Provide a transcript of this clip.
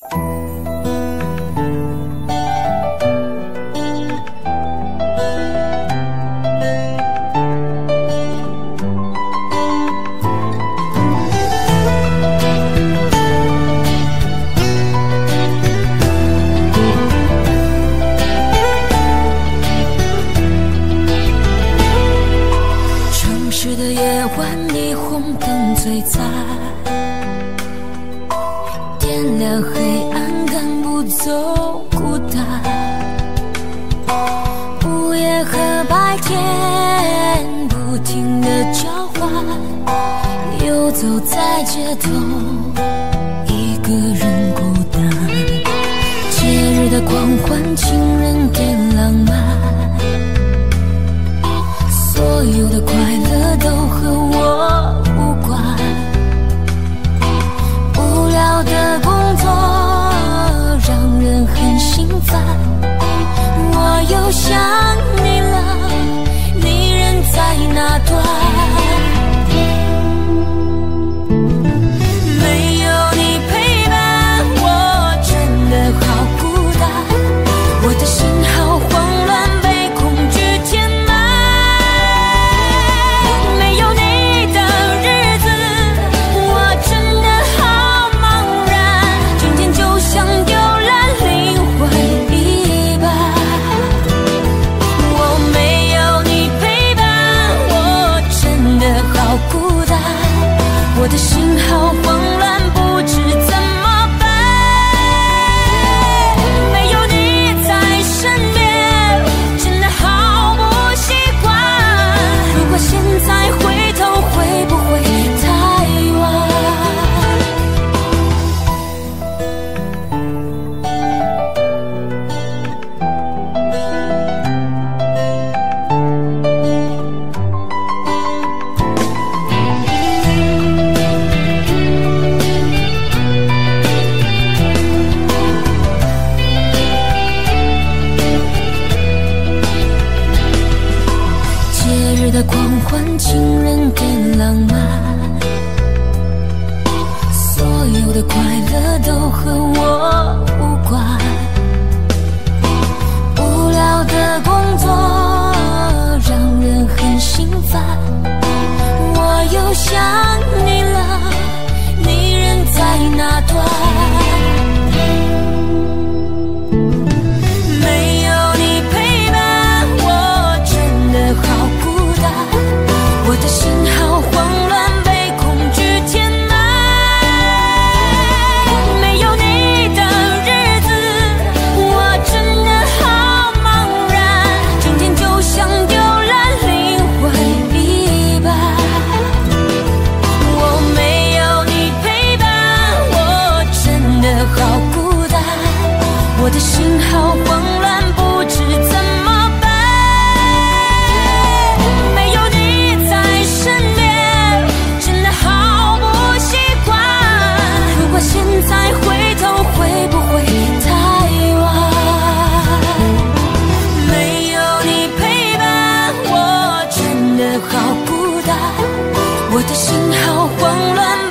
城市的夜晚，霓虹灯璀璨，点亮黑暗，赶不走孤单。午夜和白天不停的交换，游走在街头，一个人孤单。节日的狂欢，情人的浪漫。所有的好坏狂欢情人的浪漫所有的快乐都和我无关。无聊的工作让人很心烦我又想你了你人在哪端？慌乱